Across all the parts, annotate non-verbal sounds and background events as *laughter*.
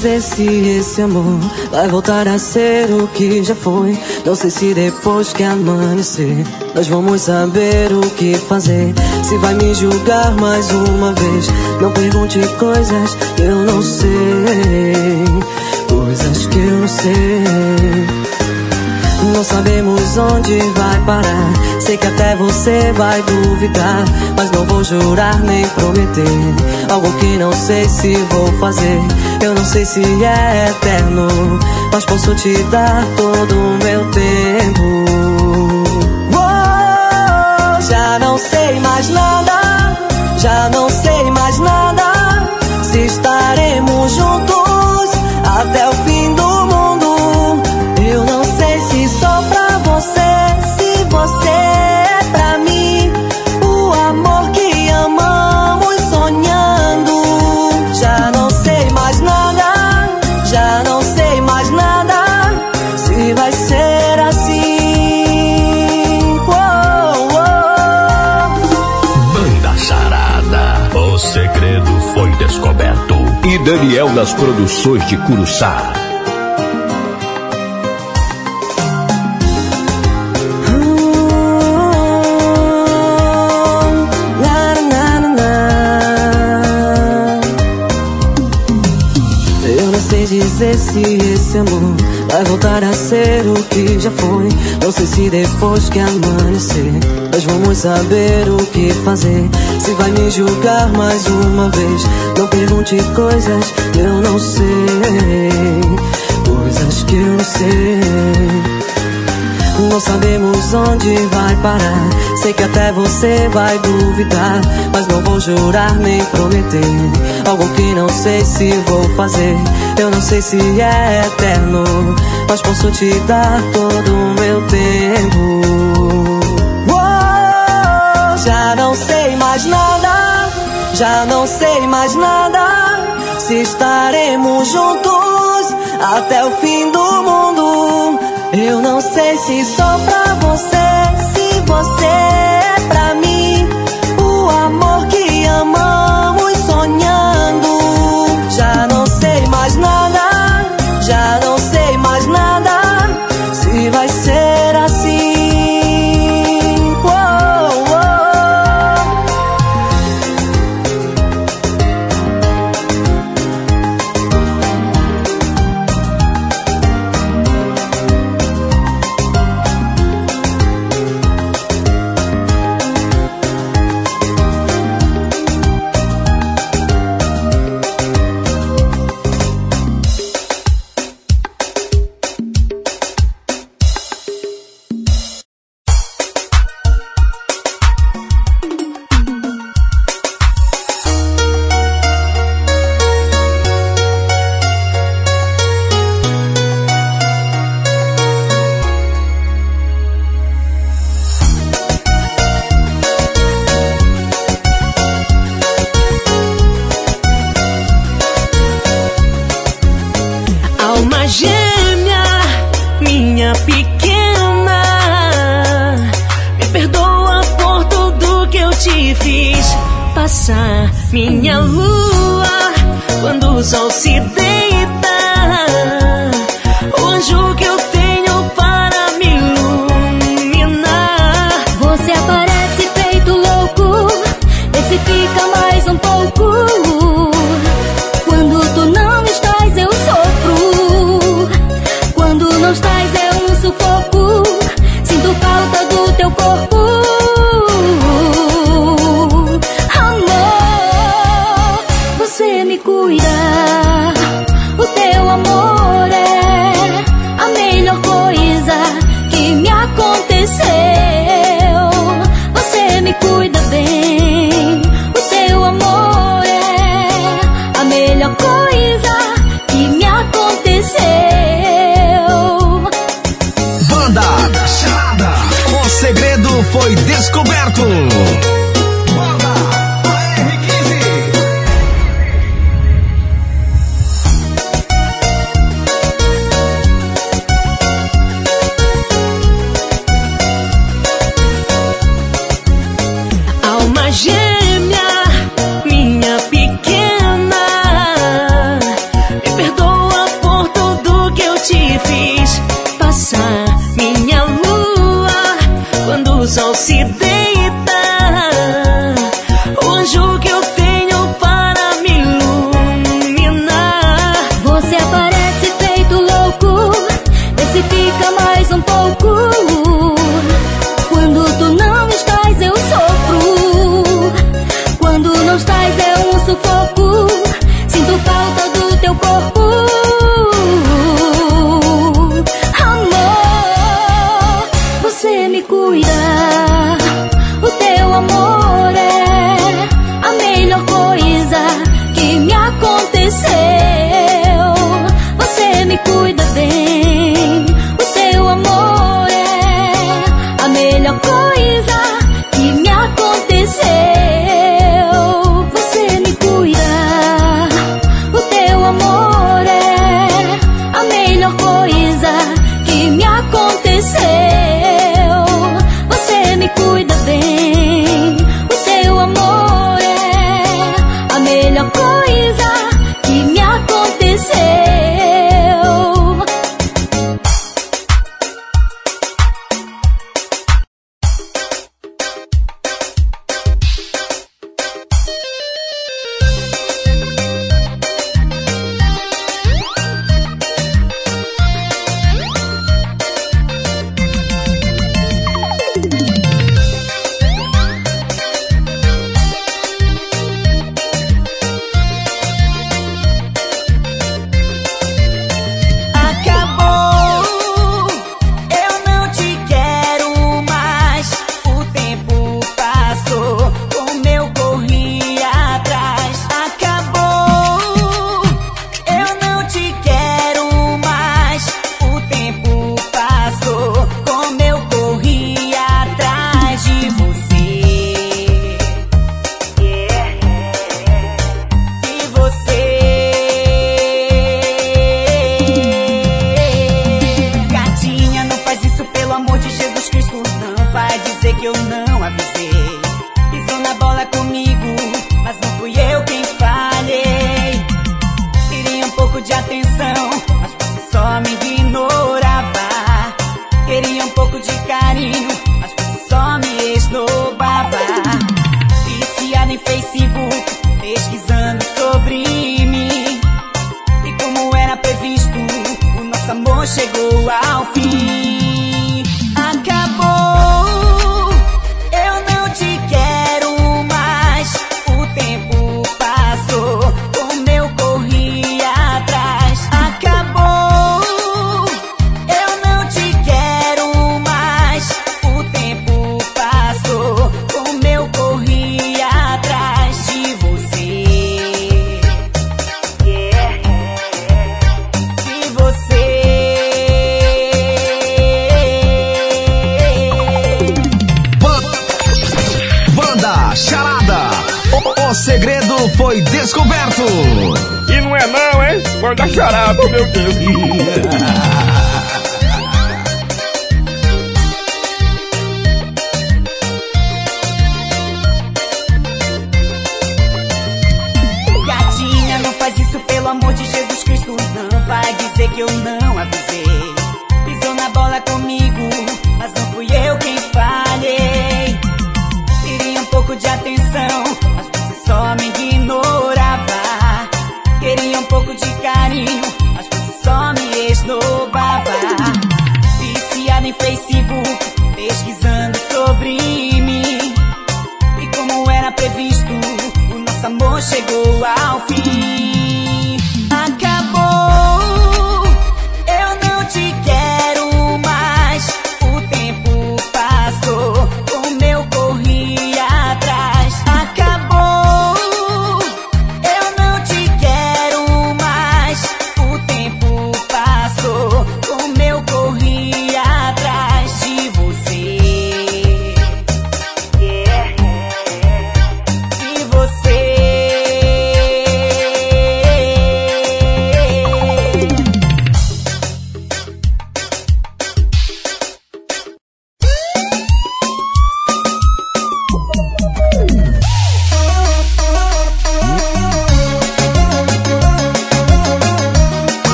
dizer se esse amor vai voltar a ser o que já foi. Não sei se depois que amanhecer nós vamos saber o que fazer. Se vai me julgar mais uma vez, não pergunte coisas que eu não sei. Coisas que eu não sei. Não sabemos onde vai parar. Sei que até você vai duvidar. Mas não vou jurar nem prometer. Algo que não sei se vou fazer. Eu não sei se é eterno. Mas posso te dar todo o meu tempo. Oh, já não sei mais nada. Já não sei mais nada. Se estaremos juntos Daniel nas produções de Curuçá. Eu não sei dizer se esse amor vai voltar a ser o que já foi. Não sei se depois que amanhecer nós vamos saber o que fazer. Se vai me julgar mais uma vez, não pergunte coisas que eu não sei. Coisas que eu não sei. Não sabemos onde vai parar. Sei que até você vai duvidar. Mas não vou jurar nem prometer. Algo que não sei se vou fazer. Eu não sei se é eterno. Mas posso te dar todo o meu tempo. Já não sei mais nada. Já não sei mais nada. Se estaremos juntos até o fim do mundo. Eu não sei se só pra você, se você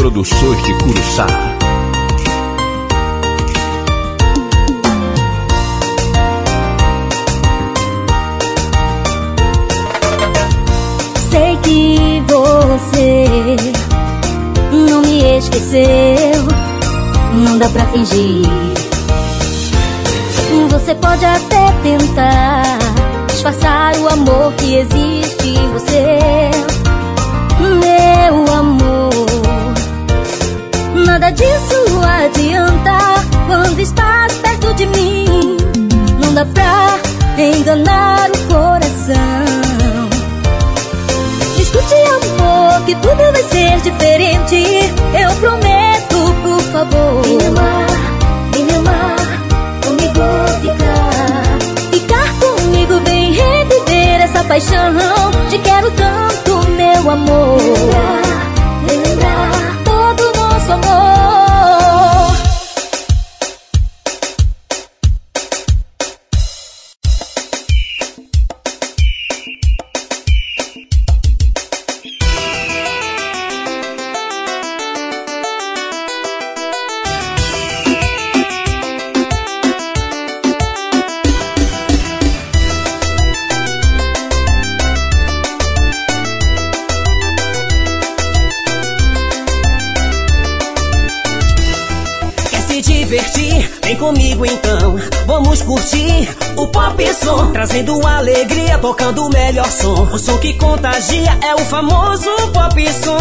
Produções de Curuçá. Sei que você não me esqueceu. Não dá pra fingir. Você pode até tentar disfarçar o amor que existe em você, enganar o coração. Escute, amor, que tudo vai ser diferente. Eu prometo, por favor. Vem me amar, vem me amar, comigo ficar. Ficar comigo, vem reviver essa paixão. Te quero tanto, meu amor. É o famoso pop som.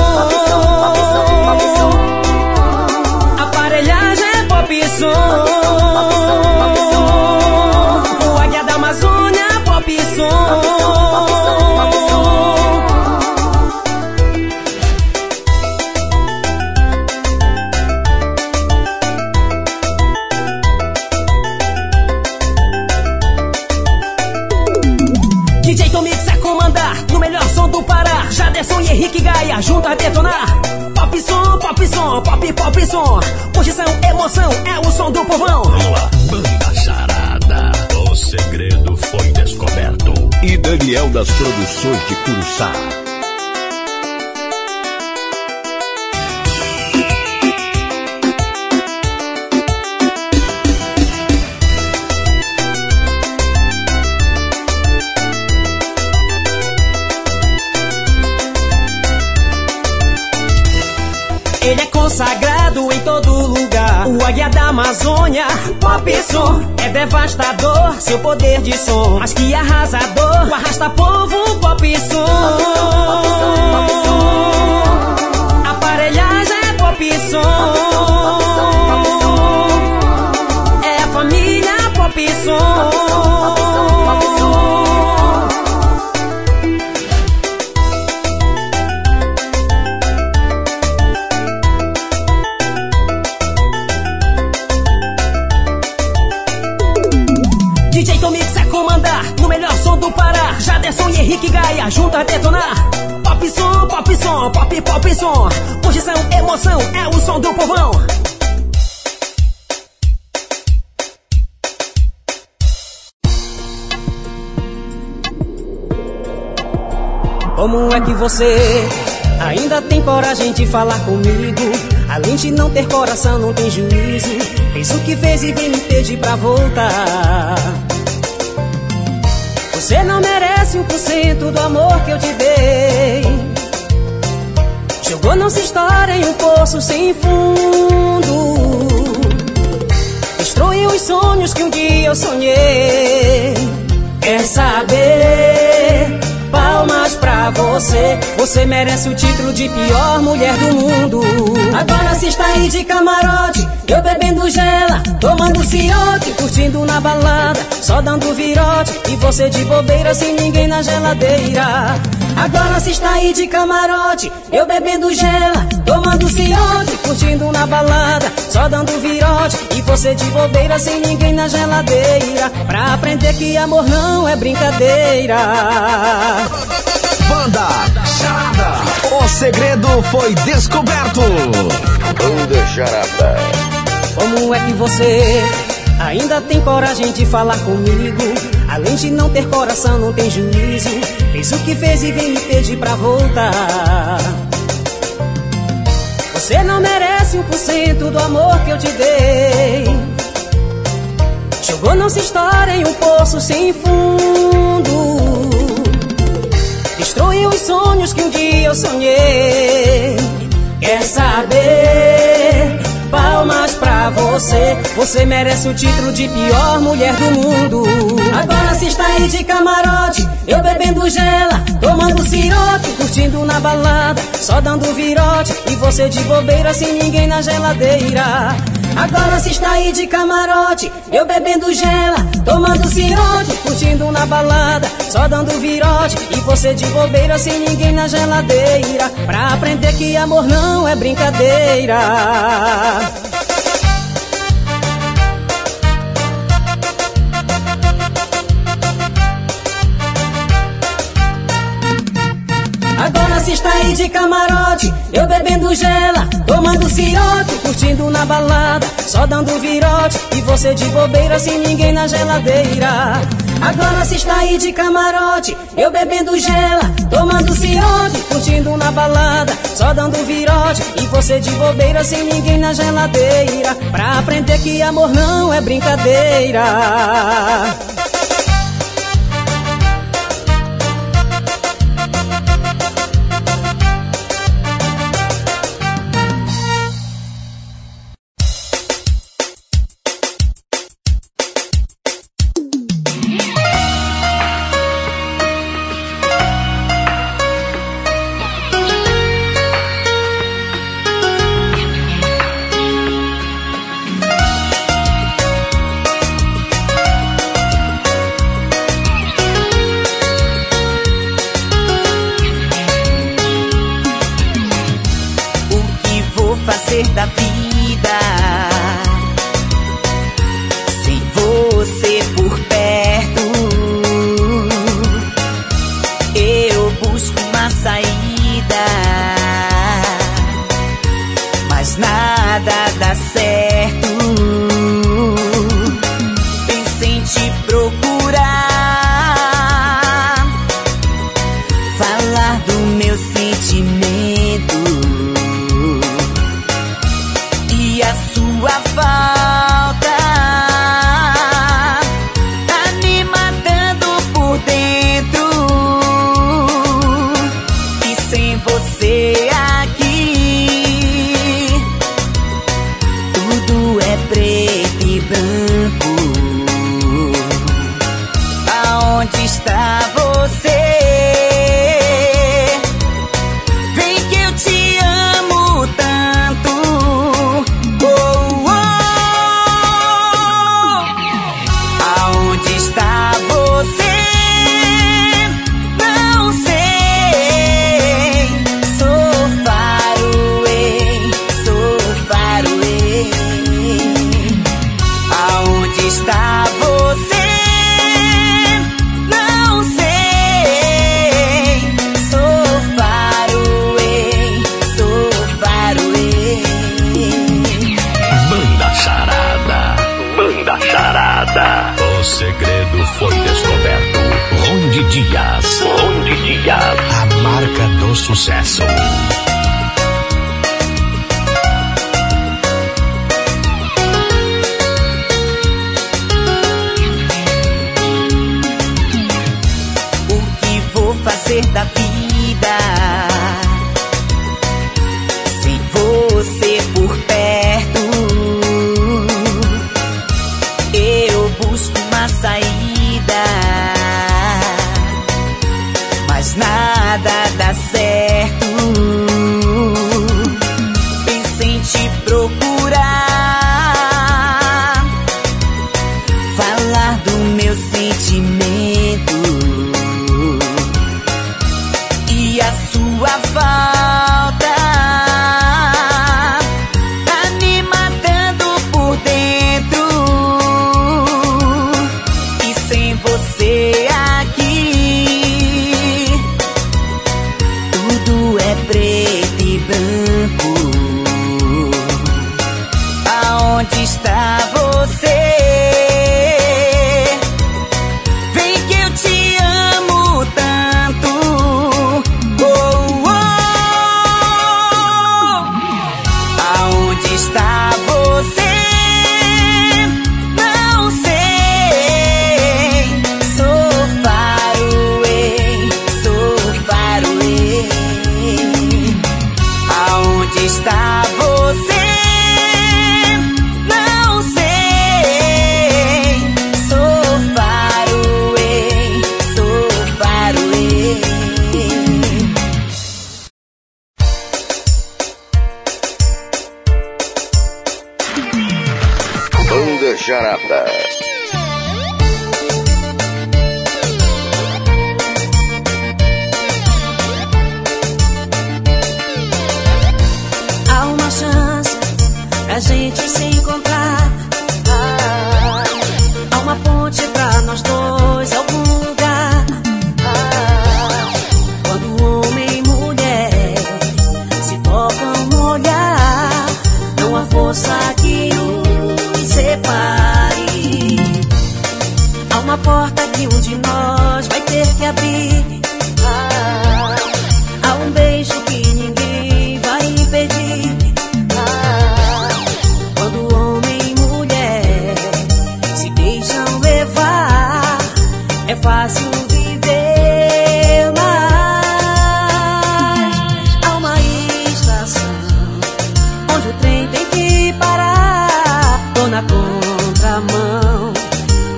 Das Produções de Curuçá. Águia da Amazônia, pop som, é devastador. Seu poder de som, mas que arrasador. Arrasta povo, pop som. Aparelhagem é pop som. É a família pop som. Jaderson e Henrique Gaia junto a detonar. Pop som, pop som, pop pop som. Posição, emoção, é o som do povão. Como é que você ainda tem coragem de falar comigo? Além de não ter coração, não tem juízo. Fez o que fez e vem me pedir pra voltar. Você não merece um por cento do amor que eu te dei. Jogou nossa história em um poço sem fundo. Destruiu os sonhos que um dia eu sonhei. Quer saber? Palmas pra você. Você merece o título de pior mulher do mundo. Agora se está aí de camarote, eu bebendo gela, tomando ciote, curtindo na balada, só dando virote. E você de bobeira sem ninguém na geladeira. Agora se está aí de camarote, eu bebendo gela, tomando ciote, curtindo na balada, só dando virote. E você de bobeira sem ninguém na geladeira. Pra aprender que amor não é brincadeira. Banda Charada. O segredo foi descoberto. Banda Charada. Como é que você ainda tem coragem de falar comigo? Além de não ter coração, não tem juízo. Fez o que fez e vem me pedir pra voltar. Você não merece um por cento do amor que eu te dei. Jogou nossa história em um poço sem fundo. Destruiu os sonhos que um dia eu sonhei. Quer saber? Você. Você merece o título de pior mulher do mundo. Agora se está aí de camarote, eu bebendo gela, tomando cirote, curtindo na balada, só dando virote. E você de bobeira sem ninguém na geladeira. Agora se está aí de camarote, eu bebendo gela, tomando cirote, curtindo na balada, só dando virote. E você de bobeira sem ninguém na geladeira. Pra aprender que amor não é brincadeira. Se está aí de camarote, eu bebendo gela, tomando ciote, curtindo na balada, só dando virote. E você de bobeira sem ninguém na geladeira. Agora se está aí de camarote, eu bebendo gela, tomando ciote, curtindo na balada, só dando virote. E você de bobeira sem ninguém na geladeira. Pra aprender que amor não é brincadeira. Dias. A marca do sucesso. mão,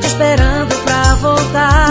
esperando pra voltar.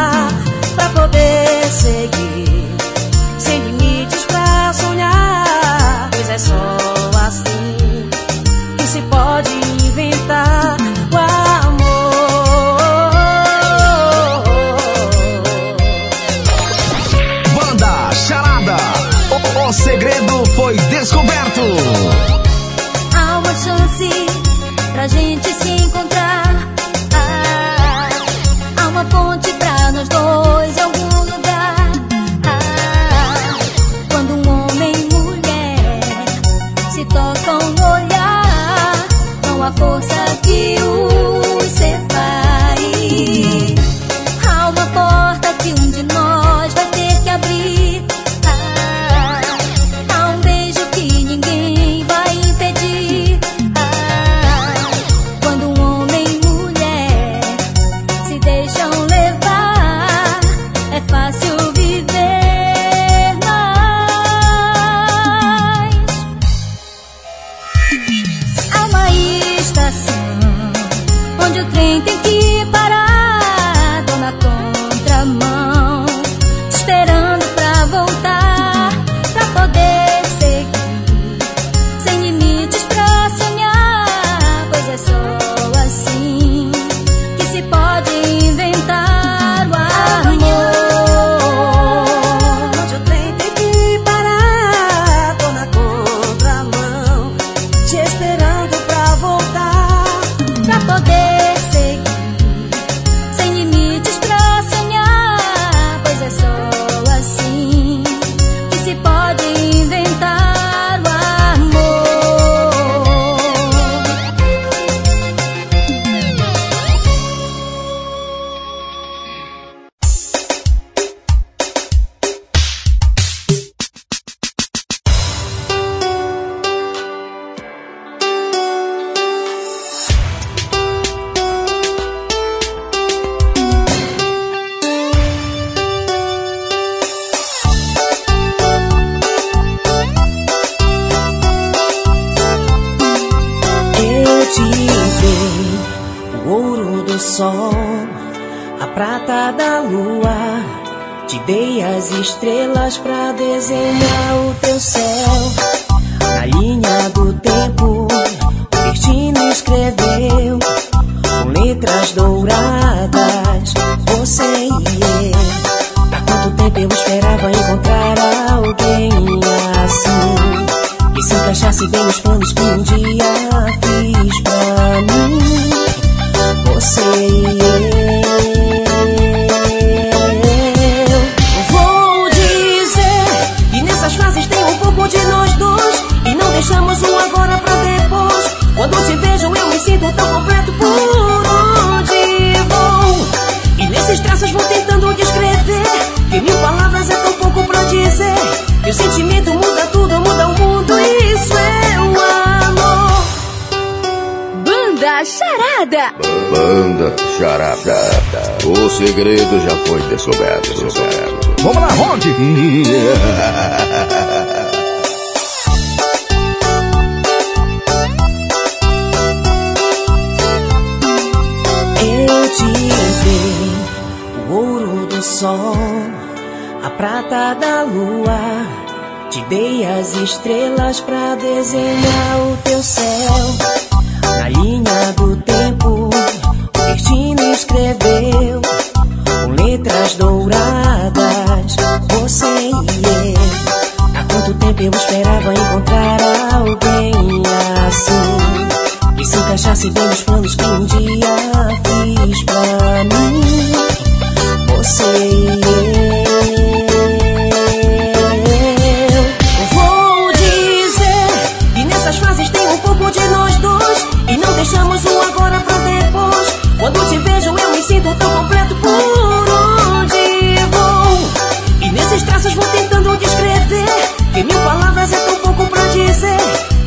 escrever. Que mil palavras é tão pouco pra dizer. Que o sentimento muda tudo, muda o mundo. Isso é o amor. Banda Charada. Banda Charada. O segredo já foi descoberto. descoberto. Vamos lá, Ronde. *laughs* prata da lua. Te dei as estrelas pra desenhar o teu céu. Na linha do tempo, o destino escreveu com letras douradas. Você e eu. Há quanto tempo eu esperava encontrar alguém assim? e se encaixasse bem nos planos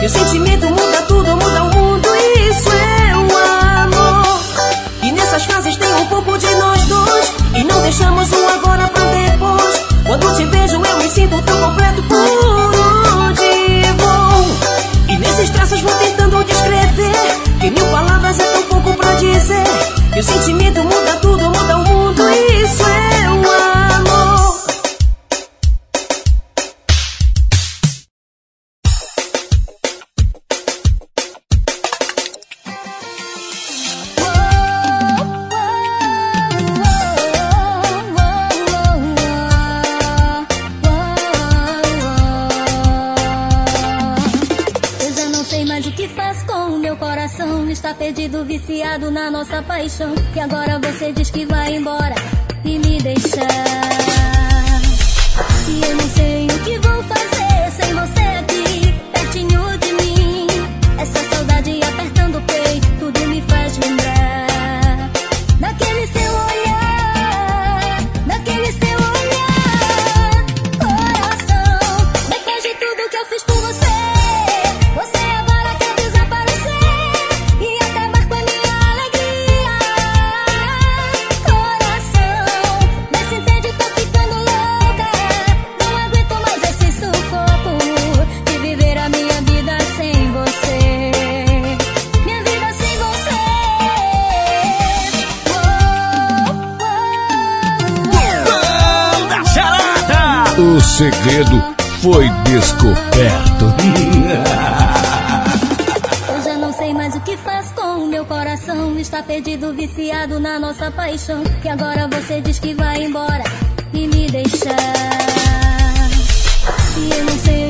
Meu sentimento diz que vai embora e me deixar. E eu não sei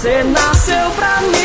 você nasceu pra mim.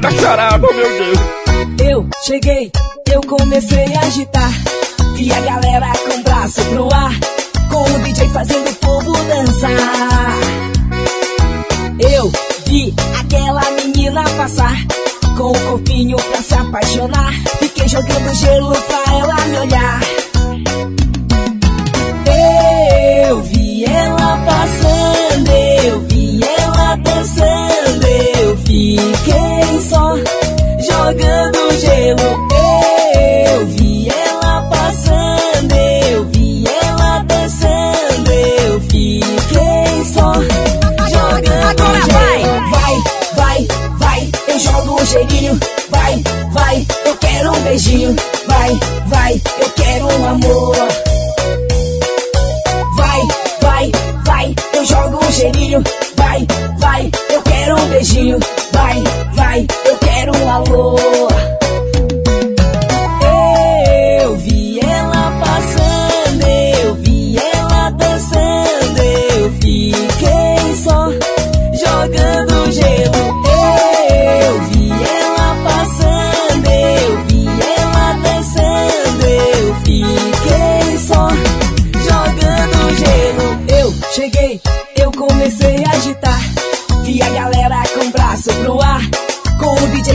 Dar charada, meu Deus. Eu cheguei, eu comecei a agitar. Vi a galera com o braço pro ar. Com o DJ fazendo o povo dançar. Eu vi aquela menina passar. Com o corpinho pra se apaixonar. Fiquei jogando gelo pra ela me olhar. Gelinho. Vai, vai, eu quero um beijinho. Vai, vai, eu quero um amor. Vai, vai, vai, eu jogo um cheirinho. Vai, vai, eu quero um beijinho.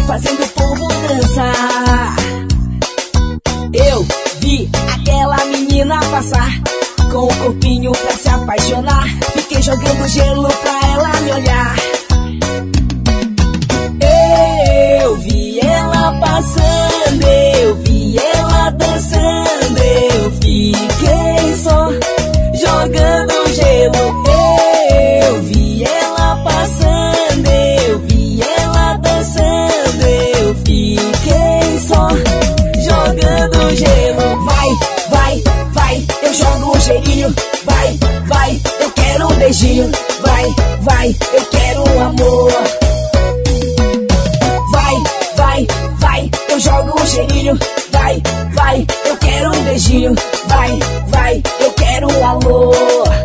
Fazendo o povo dançar. Eu vi aquela menina passar, com o corpinho pra se apaixonar. Fiquei jogando gelo pra Vai, eu quero um amor. Vai, vai, vai, eu jogo um cheirinho. Vai, vai, eu quero um beijinho. Vai, vai, eu quero um alô.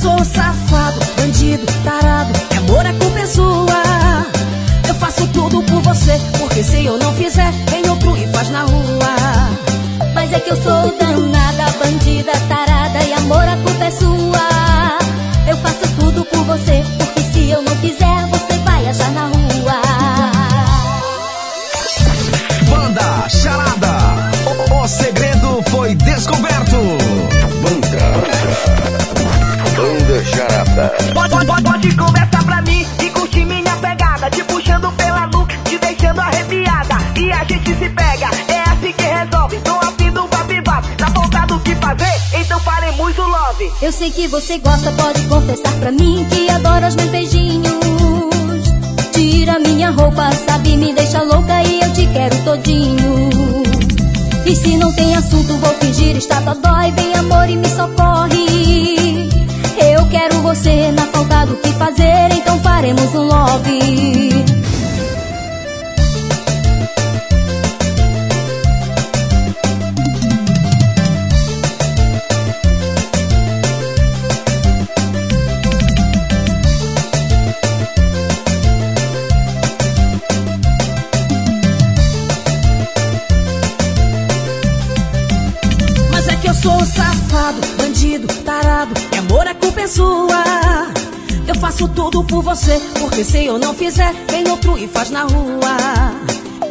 Sou safado, bandido, tarado. E amor a culpa é sua. Eu faço tudo por você, porque se eu não fizer, vem outro e faz na rua. Mas é que eu sou danada, bandida, tarada e amor a culpa é sua. Eu faço tudo por você, Pode, pode, pode, pode conversar pra mim e curtir minha pegada. Te puxando pela nuca, te deixando arrepiada. E a gente se pega, é assim que resolve. Tô afim do babibab, tá faltado o que fazer? Então faremos o love. Eu sei que você gosta, pode confessar pra mim que adora os meus beijinhos. Tira minha roupa, sabe, me deixa louca e eu te quero todinho. E se não tem assunto, vou fingir estar dói. Vem amor e me socorre. Você na falta do que fazer, então faremos um love. Mas é que eu sou safado, bandido, tarado. E amor, a culpa é sua faço tudo por você, porque se eu não fizer, vem outro e faz na rua.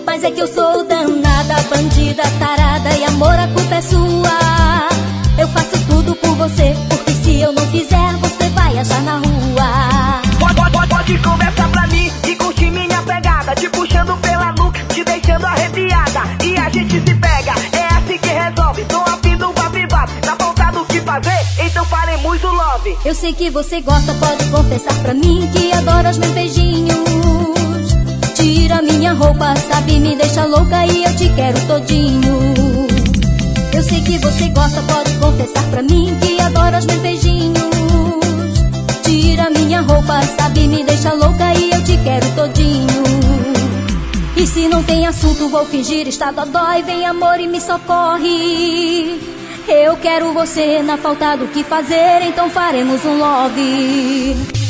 Mas é que eu sou danada, bandida, tarada e amor a culpa é sua. Eu faço tudo por você, porque se eu não fizer, você vai achar na rua. Pode, pode, pode conversar pra mim e curtir minha pegada, te puxando pela nuca, te deixando arrepiada e a gente se pega. É assim que resolve. Tô sei que você gosta, pode confessar pra mim que adora os meus beijinhos. Tira minha roupa, sabe, me deixa louca e eu te quero todinho. Eu sei que você gosta, pode confessar pra mim que adora os meus beijinhos. Tira minha roupa, sabe, me deixa louca e eu te quero todinho. E se não tem assunto, vou fingir estado dói, vem amor e me socorre. Eu quero você na falta do que fazer, então faremos um love.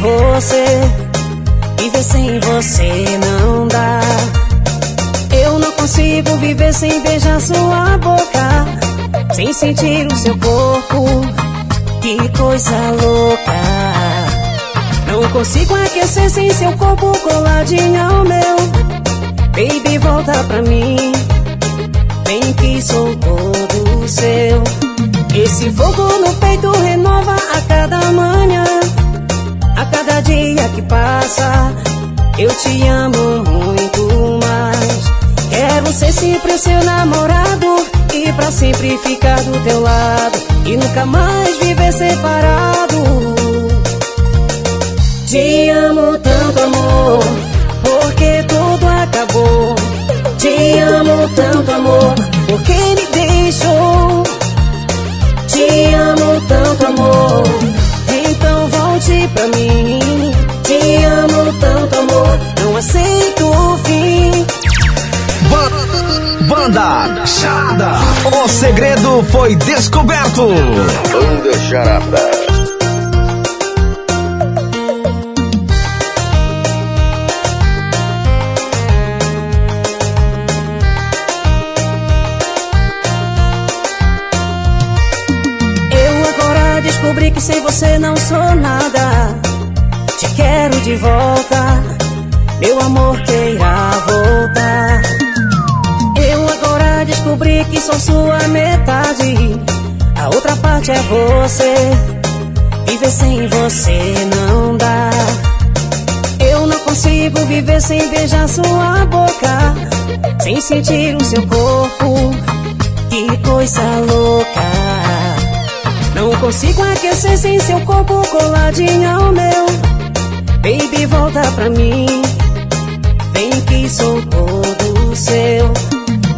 Você. Viver sem você não dá. Eu não consigo viver sem beijar sua boca. Sem sentir o seu corpo. Que coisa louca. Não consigo aquecer sem seu corpo coladinho ao meu. Baby, volta pra mim. Vem que sou todo seu. Esse fogo no peito renova a cada manhã cada dia que passa, eu te amo muito mais. Quero ser sempre seu namorado e pra sempre ficar do teu lado e nunca mais viver separado. Te amo tanto, amor, porque tudo acabou. Te amo tanto, amor, porque me deixou. Te amo tanto, amor pra mim. Te amo tanto, amor, não aceito o fim. Banda Charada, o segredo foi descoberto. Banda Charada. Descobri que sem você não sou nada. Te quero de volta, meu amor queira voltar. Eu agora descobri que sou sua metade. A outra parte é você. Viver sem você não dá. Eu não consigo viver sem beijar sua boca, sem sentir o seu corpo. Que coisa louca. Não consigo aquecer sem seu corpo coladinho ao meu. Baby, volta pra mim. Vem que sou todo seu.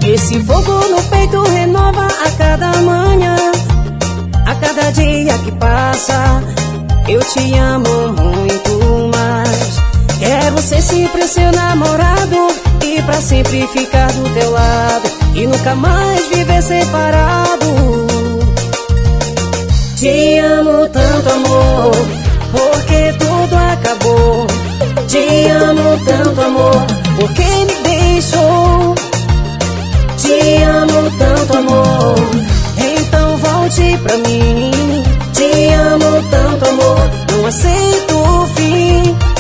Esse fogo no peito renova a cada manhã. A cada dia que passa, eu te amo muito mais. Quero ser sempre seu namorado e pra sempre ficar do teu lado e nunca mais viver separado. Te amo tanto, amor, porque tudo acabou. Te amo tanto, amor, porque me deixou. Te amo tanto, amor, então volte pra mim. Te amo tanto, amor, não aceito o fim.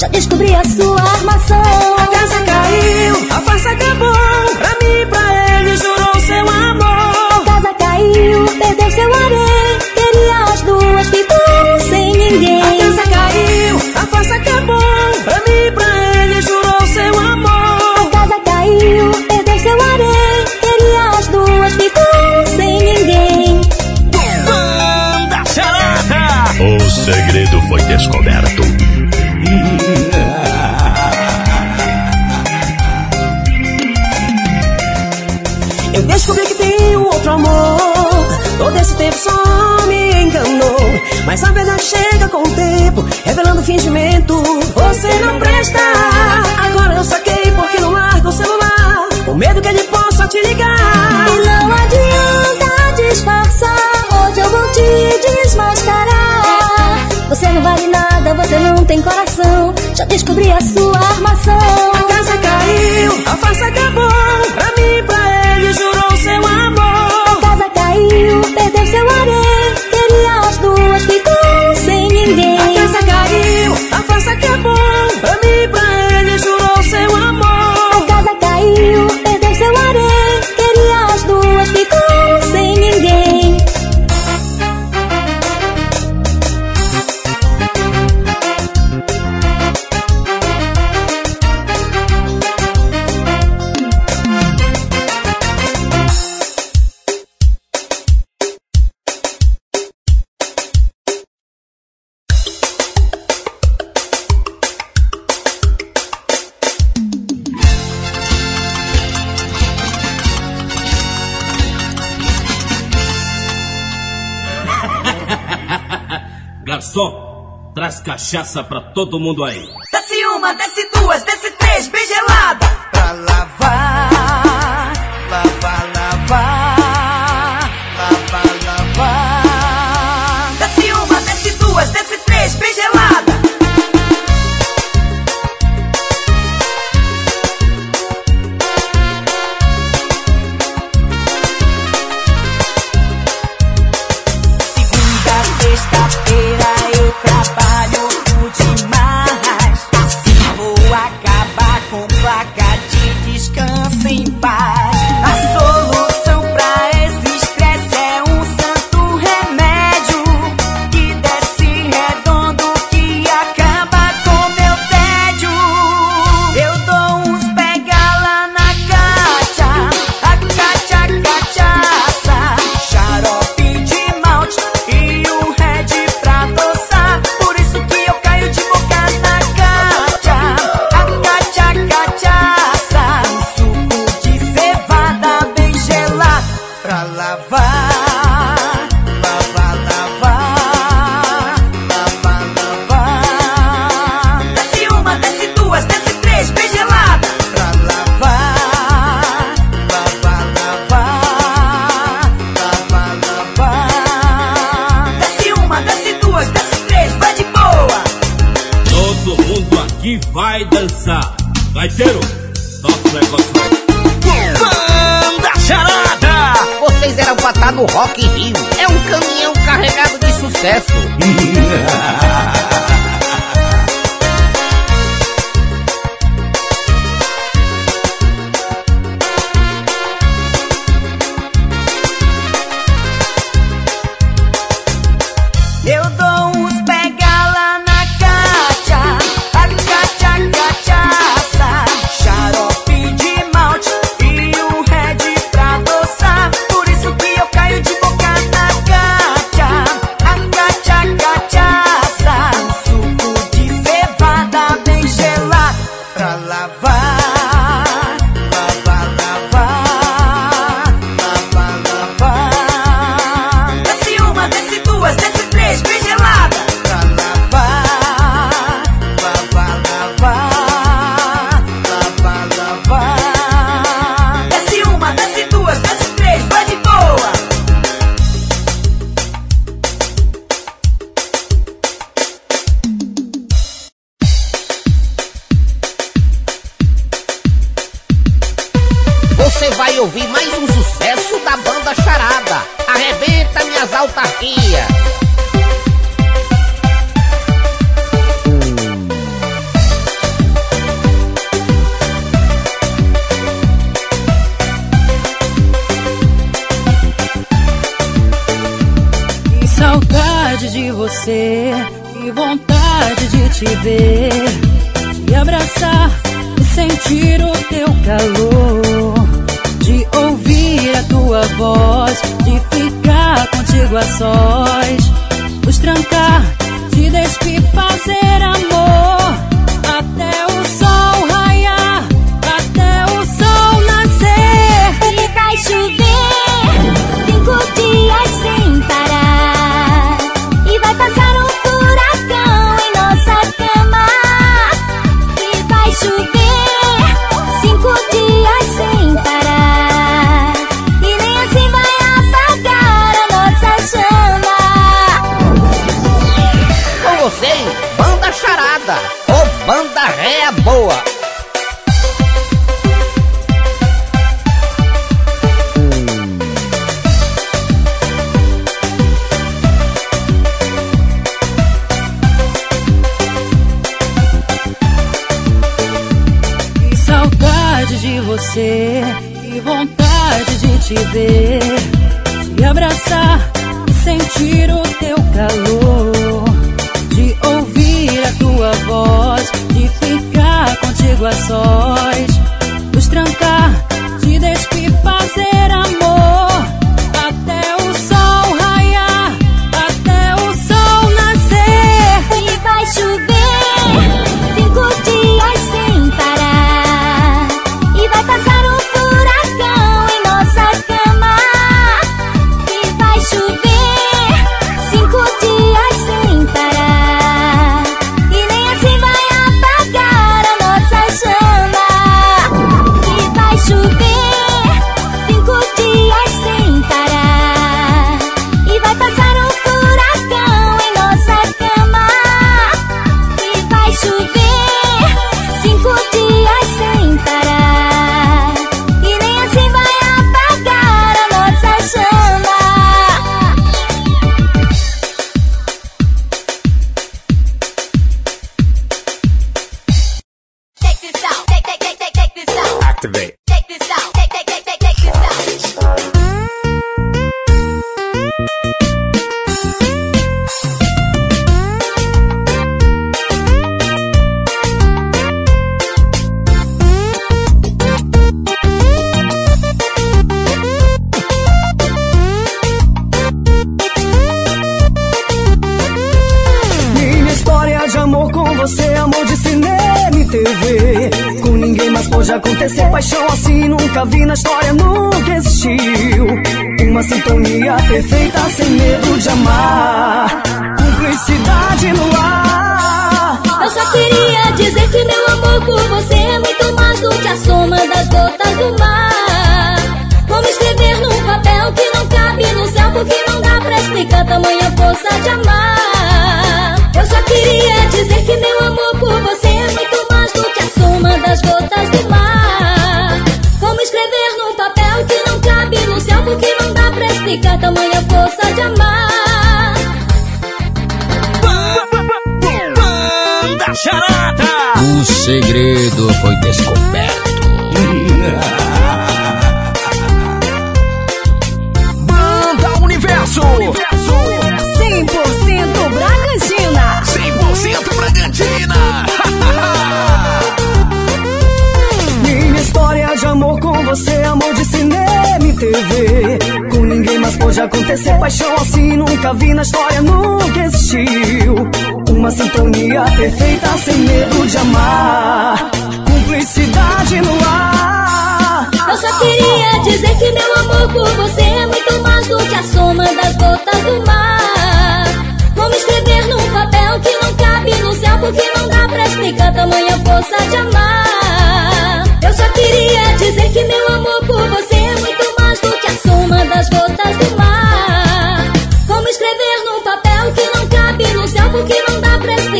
Já descobri a sua armação. A casa caiu, a farsa acabou. Pra mim e pra ele jurou seu amor. A casa caiu, perdeu seu harém. Queria as duas, ficou sem ninguém. A casa caiu, a farsa acabou. Pra mim e pra ele jurou seu amor. A casa caiu, perdeu seu harém. Queria as duas, ficou sem ninguém. Banda Charada! O segredo foi descoberto Mas a verdade chega com o tempo, revelando o fingimento. Você não presta. Agora eu saquei porque não larga o celular. Com medo que é ele possa te ligar. E não adianta disfarçar. Hoje eu vou te desmascarar. Você não vale nada, você não tem coração. Já descobri a sua armação. A casa caiu, a farsa acabou. Pra mim cachaça para todo mundo aí. gravar. no Rock Rio. É um caminhão carregado de sucesso. Uhum.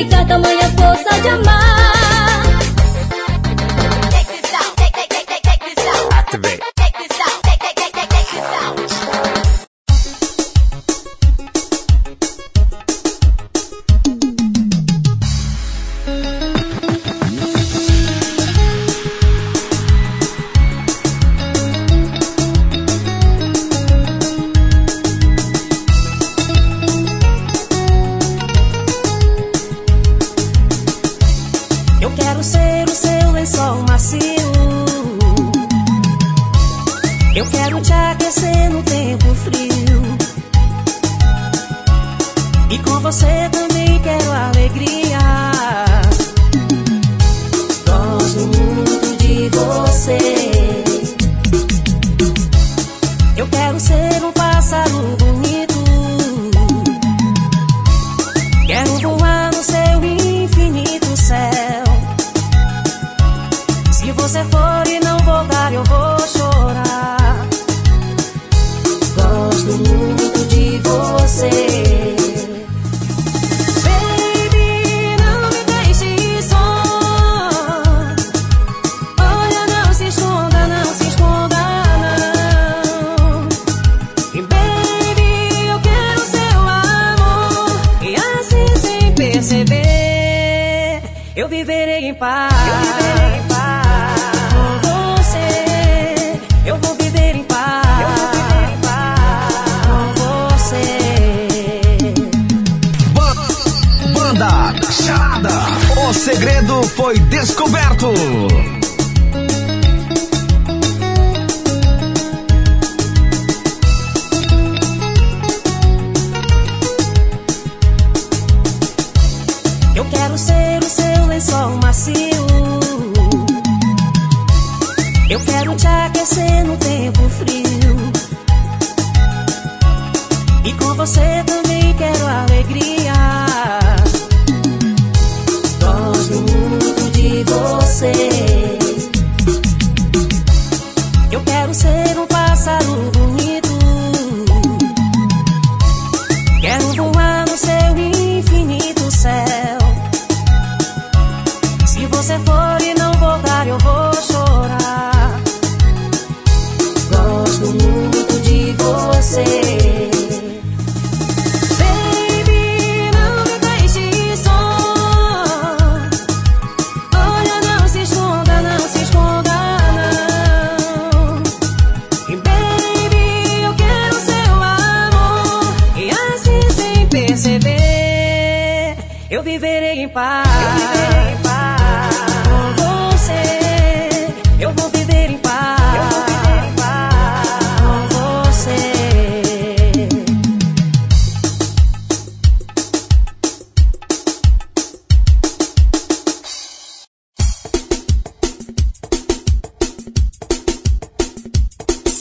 Pra explicar tamanha força de amar.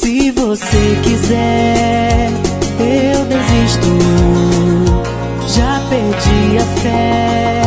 Se você quiser, eu desisto. Já perdi a fé,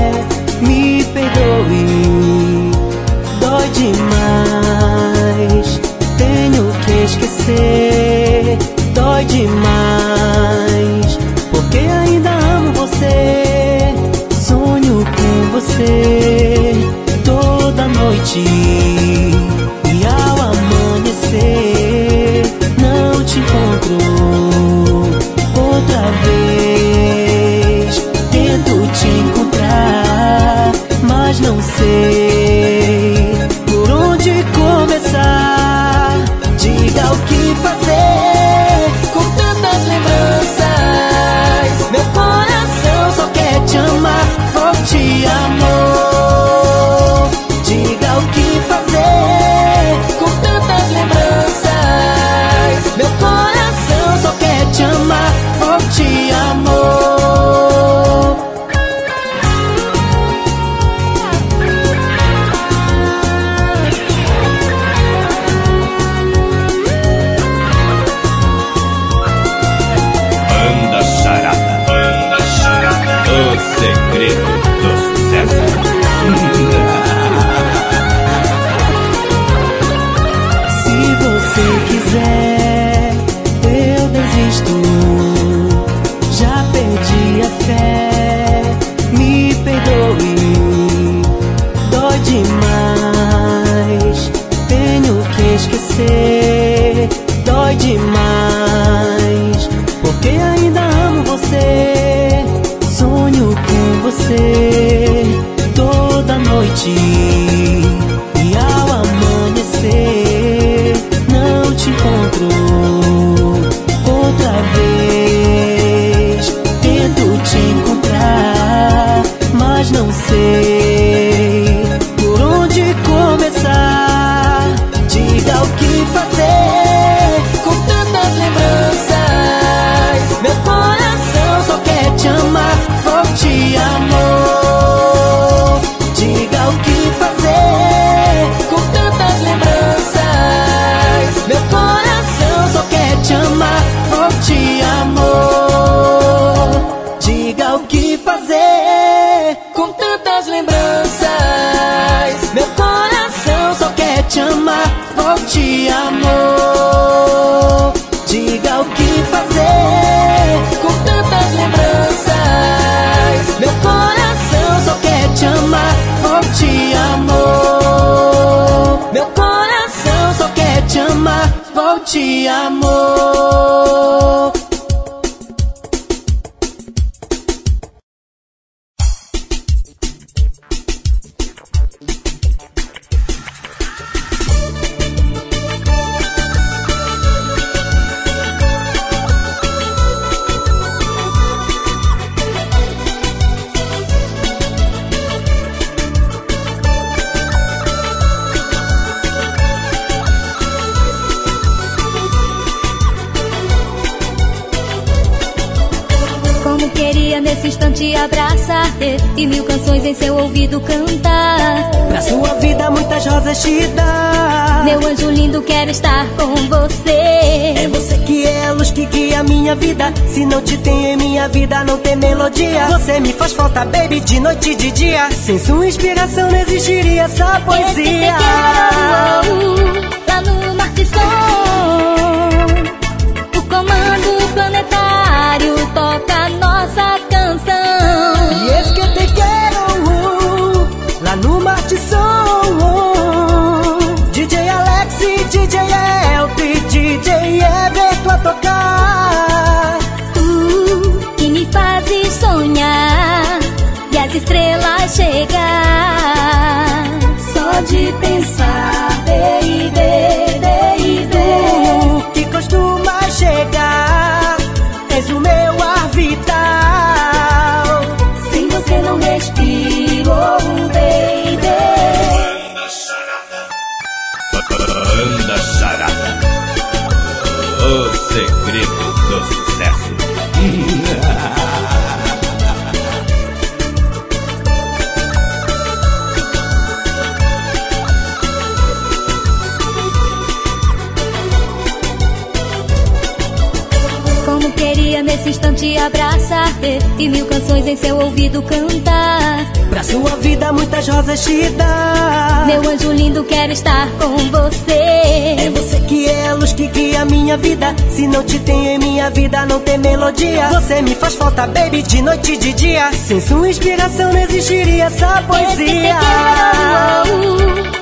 ouvido cantar. Pra sua vida muitas rosas te dar. Meu anjo lindo, quero estar com você. É você que é a luz que guia a minha vida. Se não te tenho em minha vida, não tem melodia. Você me faz falta, baby, de noite e de dia. Sem sua inspiração não existiria essa poesia. Lá no Marte o comando planetário toca nossa as estrelas chegar. Só de pensar, abraçar-te e mil canções em seu ouvido cantar. Pra sua vida muitas rosas te dar. Meu anjo lindo, quero estar com você. É você que é a luz que guia a minha vida. Se não te tenho em minha vida, não tem melodia. Você me faz falta, baby, de noite e de dia. Sem sua inspiração não existiria essa Esse poesia.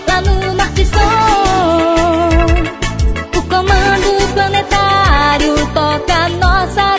lá no Marte Som. O comando planetário toca nossa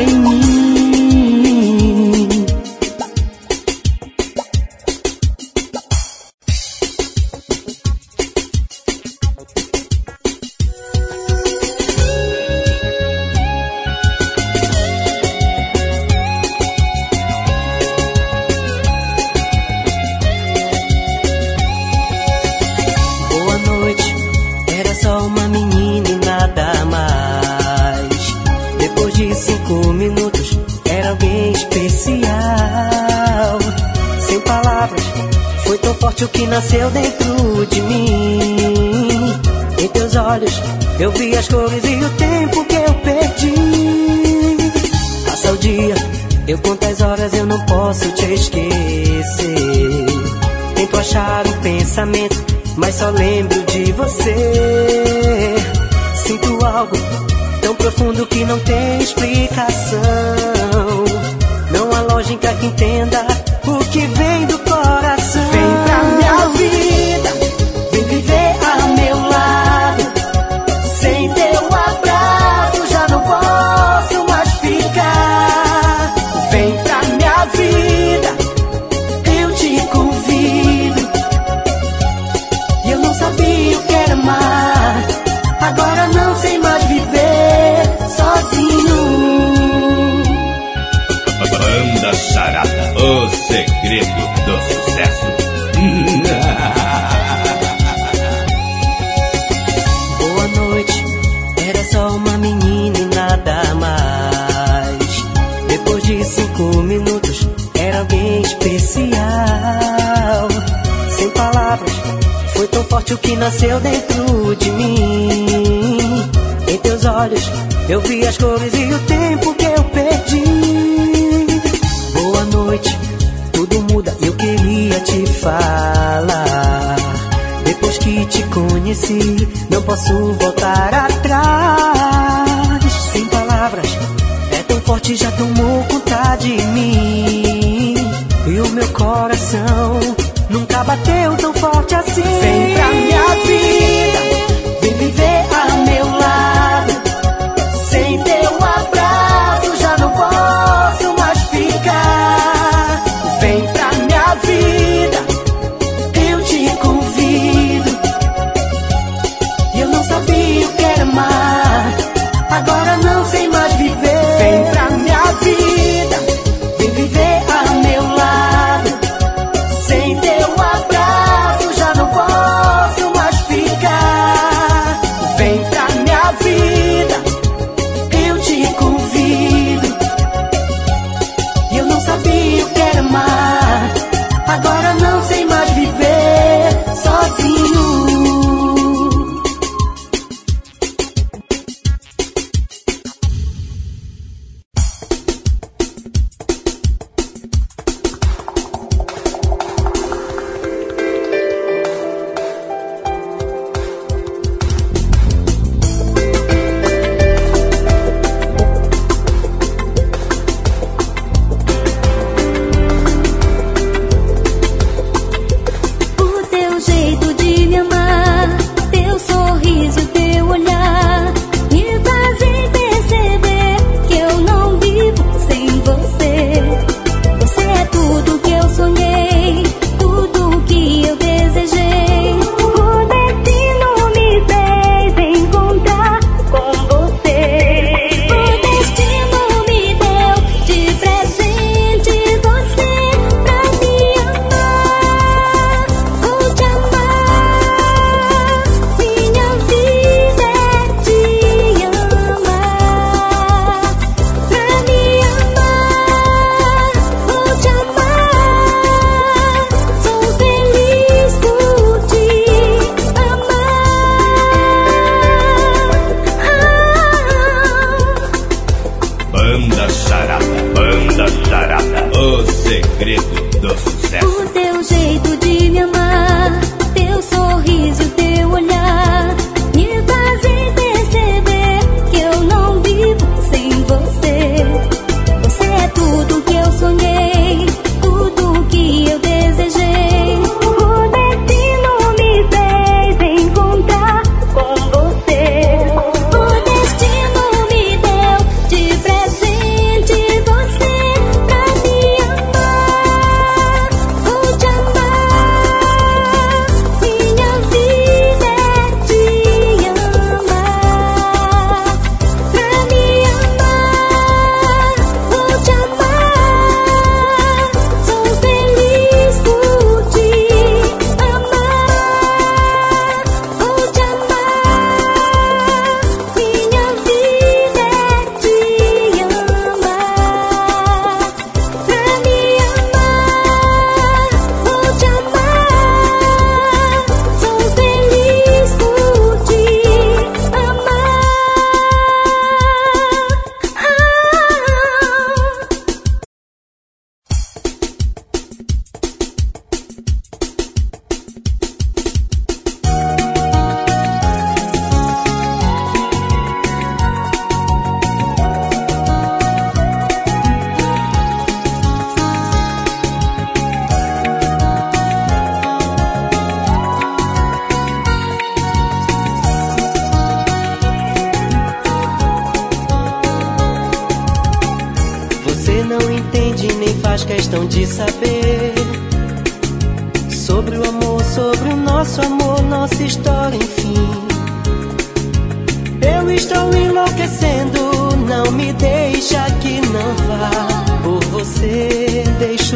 em mim.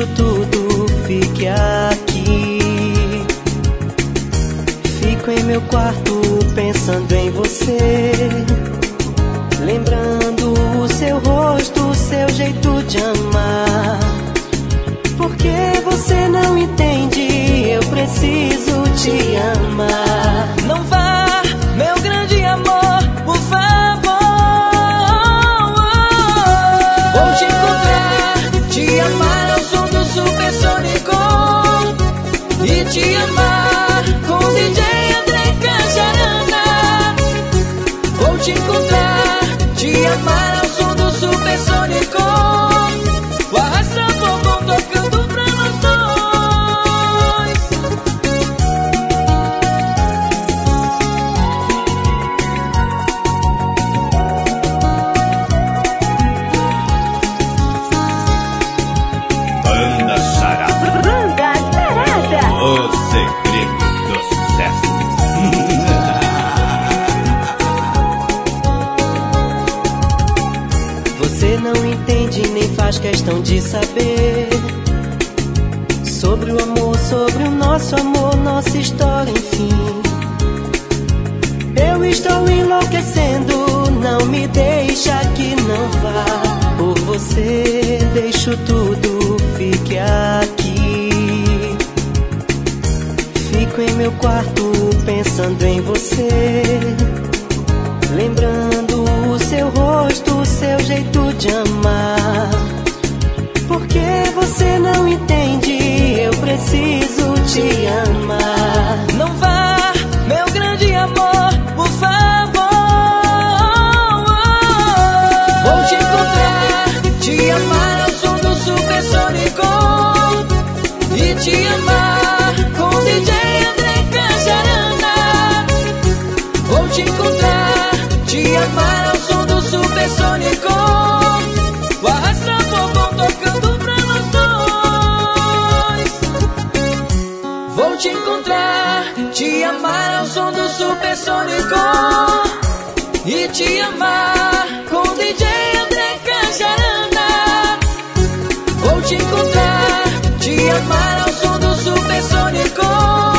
Tudo, fique aqui. Fico em meu quarto pensando em você. Lembrando o seu rosto, o seu jeito de amar. Porque você não entende, eu preciso te amar. Não vá, te encontrar, questão de saber sobre o amor, sobre o nosso amor, nossa história, enfim. Eu estou enlouquecendo, não me deixa que não vá. Por você, deixo tudo, fique aqui. Fico em meu quarto pensando em você. Lembrando o seu rosto, o seu jeito de amar. Porque você não entende, eu preciso te amar. Não vá, meu grande amor, por favor. Vou te encontrar, te amar ao som do supersônico e te amar com DJ André Cajarana. Vou te encontrar, te amar ao som do supersônico. Te encontrar, te amar ao som do supersônico e te amar com o DJ André Cajarana. Vou te encontrar, te amar ao som do supersônico.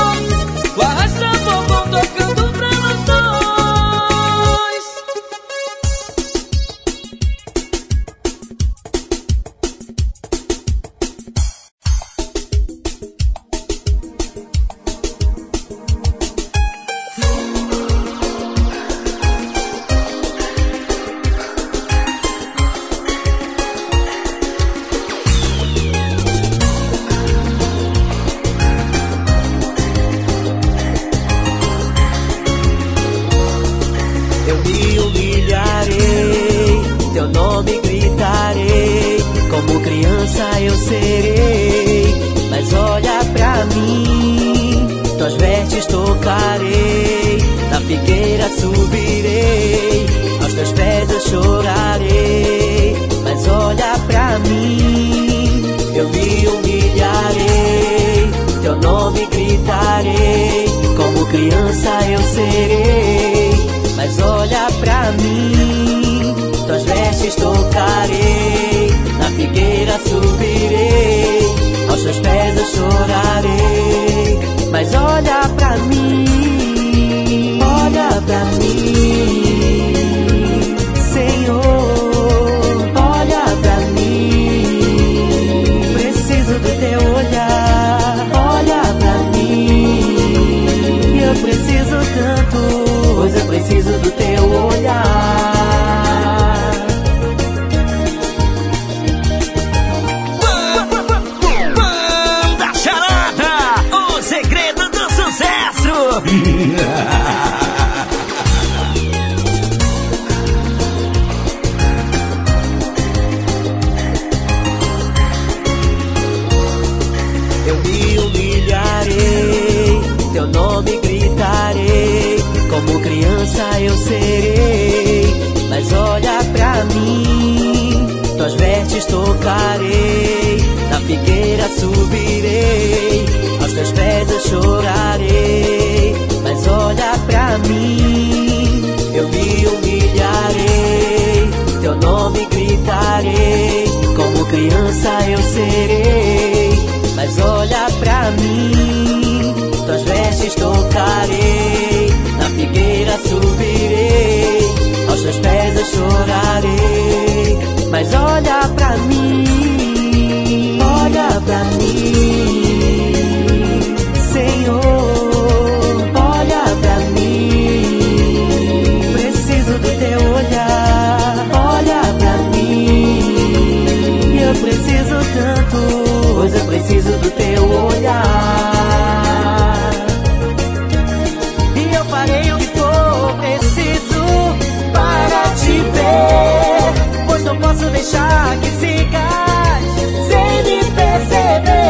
Serei, mas olha pra mim. Tuas vestes tocarei, na figueira subirei. Aos teus pés eu chorarei, mas olha pra mim. Olha pra mim, Senhor. Olha pra mim. Preciso do teu olhar. Olha pra mim. Eu preciso tocarei, na figueira subirei, aos teus pés eu chorarei. Mas olha pra mim, olha pra mim, Senhor, olha pra mim. Preciso do teu olhar, olha pra mim. Eu preciso tanto, pois eu preciso do teu olhar. Posso deixar que sigas sem me perceber.